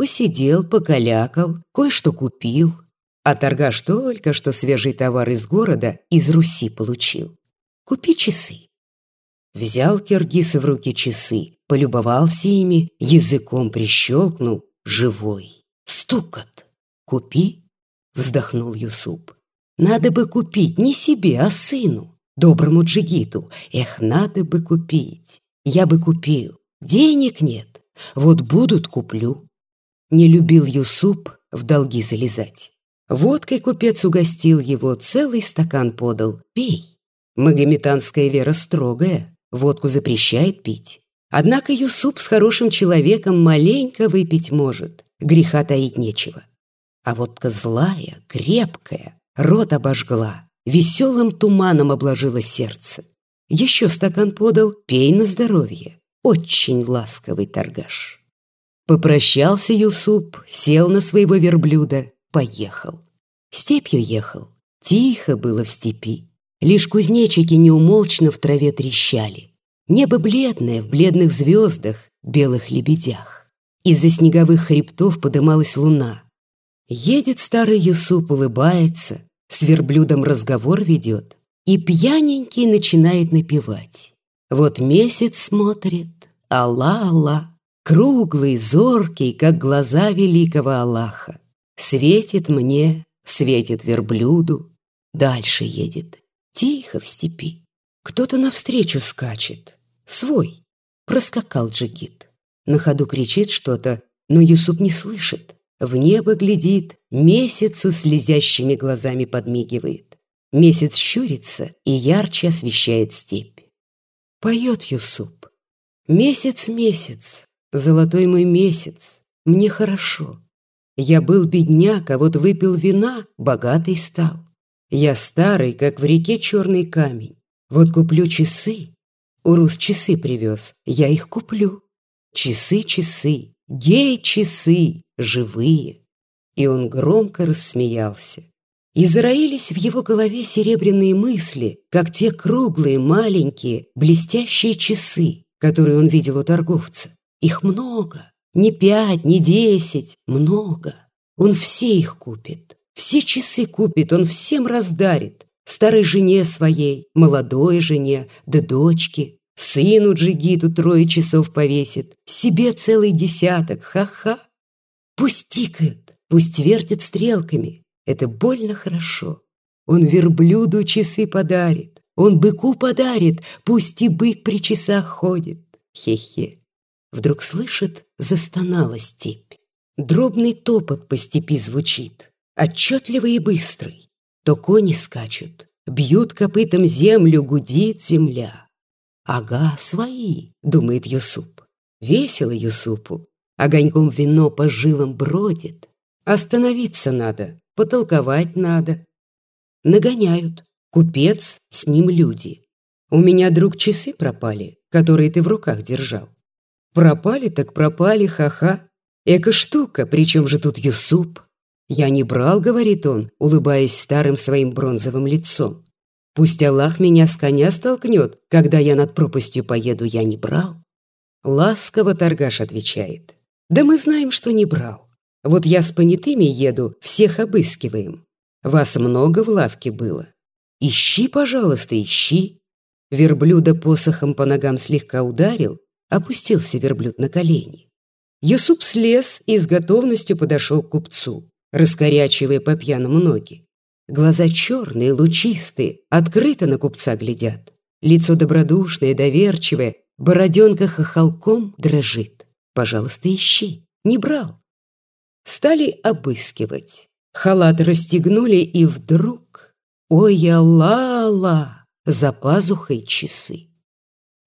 посидел, покалякал, кое-что купил. А торгаш только что свежий товар из города из Руси получил. Купи часы. Взял Киргиз в руки часы, полюбовался ими, языком прищелкнул, живой. Стукот. Купи, вздохнул Юсуп. Надо бы купить не себе, а сыну, доброму джигиту. Эх, надо бы купить. Я бы купил. Денег нет. Вот будут, куплю. Не любил Юсуп в долги залезать. Водкой купец угостил его, целый стакан подал. Пей. Магометанская вера строгая, водку запрещает пить. Однако Юсуп с хорошим человеком маленько выпить может, греха таить нечего. А водка злая, крепкая, рот обожгла, веселым туманом обложила сердце. Еще стакан подал, пей на здоровье. Очень ласковый торгаш. Попрощался Юсуп, сел на своего верблюда, поехал. Степью ехал. Тихо было в степи. Лишь кузнечики неумолчно в траве трещали. Небо бледное, в бледных звездах, белых лебедях. Из-за снеговых хребтов подымалась луна. Едет старый Юсуп, улыбается, с верблюдом разговор ведет и пьяненький начинает напевать. Вот месяц смотрит, Алла-Алла, круглый, зоркий, как глаза великого Аллаха. Светит мне, светит верблюду, дальше едет, тихо в степи. Кто-то навстречу скачет, свой, проскакал джигит. На ходу кричит что-то, но Юсуп не слышит. В небо глядит, месяцу слезящими глазами подмигивает. Месяц щурится и ярче освещает степь. Поет Юсуп. Месяц, месяц, золотой мой месяц, мне хорошо. Я был бедняк, а вот выпил вина, богатый стал. Я старый, как в реке черный камень. Вот куплю часы. Урус часы привез, я их куплю. Часы, часы, гей, часы, живые. И он громко рассмеялся. И зароились в его голове серебряные мысли, как те круглые, маленькие, блестящие часы, которые он видел у торговца. Их много, не пять, не десять, много. Он все их купит. Все часы купит, он всем раздарит. Старой жене своей, молодой жене, да дочке. Сыну Джигиту трое часов повесит. Себе целый десяток, ха-ха. Пусть тикает, пусть вертит стрелками. Это больно хорошо. Он верблюду часы подарит. Он быку подарит, пусть и бык при часах ходит. Хе-хе. Вдруг слышит, застонала степь. Дробный топот по степи звучит, отчетливый и быстрый. То кони скачут, бьют копытом землю, гудит земля. «Ага, свои», — думает Юсуп. Весело Юсупу, огоньком вино по жилам бродит. Остановиться надо, потолковать надо. Нагоняют, купец, с ним люди. У меня, друг, часы пропали, которые ты в руках держал. Пропали так пропали, ха-ха. Эка штука, причем же тут Юсуп? Я не брал, говорит он, улыбаясь старым своим бронзовым лицом. Пусть Аллах меня с коня столкнет, когда я над пропастью поеду, я не брал. Ласково торгаш отвечает. Да мы знаем, что не брал. Вот я с понятыми еду, всех обыскиваем. Вас много в лавке было. Ищи, пожалуйста, ищи. Верблюда посохом по ногам слегка ударил, Опустился верблюд на колени. Юсуп слез и с готовностью подошел к купцу, раскорячивая по пьяному ноги. Глаза черные, лучистые, открыто на купца глядят. Лицо добродушное, доверчивое, бороденка хохолком дрожит. Пожалуйста, ищи. Не брал. Стали обыскивать. Халат расстегнули, и вдруг... Ой, Алла-Алла! За пазухой часы.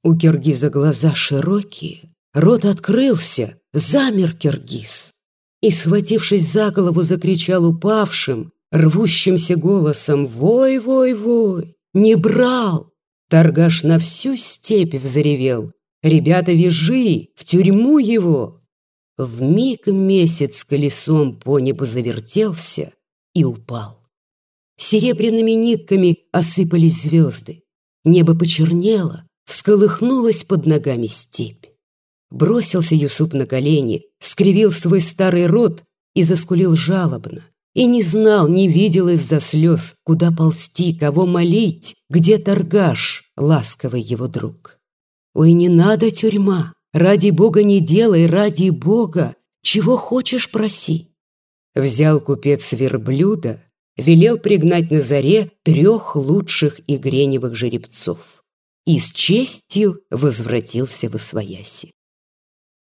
У киргиза глаза широкие, рот открылся, замер киргиз. И, схватившись за голову, закричал упавшим, рвущимся голосом «Вой-вой-вой! Не брал!» Торгаш на всю степь взревел «Ребята, вяжи! В тюрьму его!» В миг месяц колесом по небу завертелся и упал. Серебряными нитками осыпались звезды. Небо почернело, Всколыхнулась под ногами степь. Бросился Юсуп на колени, скривил свой старый рот и заскулил жалобно. И не знал, не видел из-за слез, куда ползти, кого молить, где торгаш, ласковый его друг. Ой, не надо тюрьма, ради Бога не делай, ради Бога, чего хочешь проси. Взял купец верблюда, велел пригнать на заре трех лучших игреневых жеребцов и с честью возвратился в Освояси.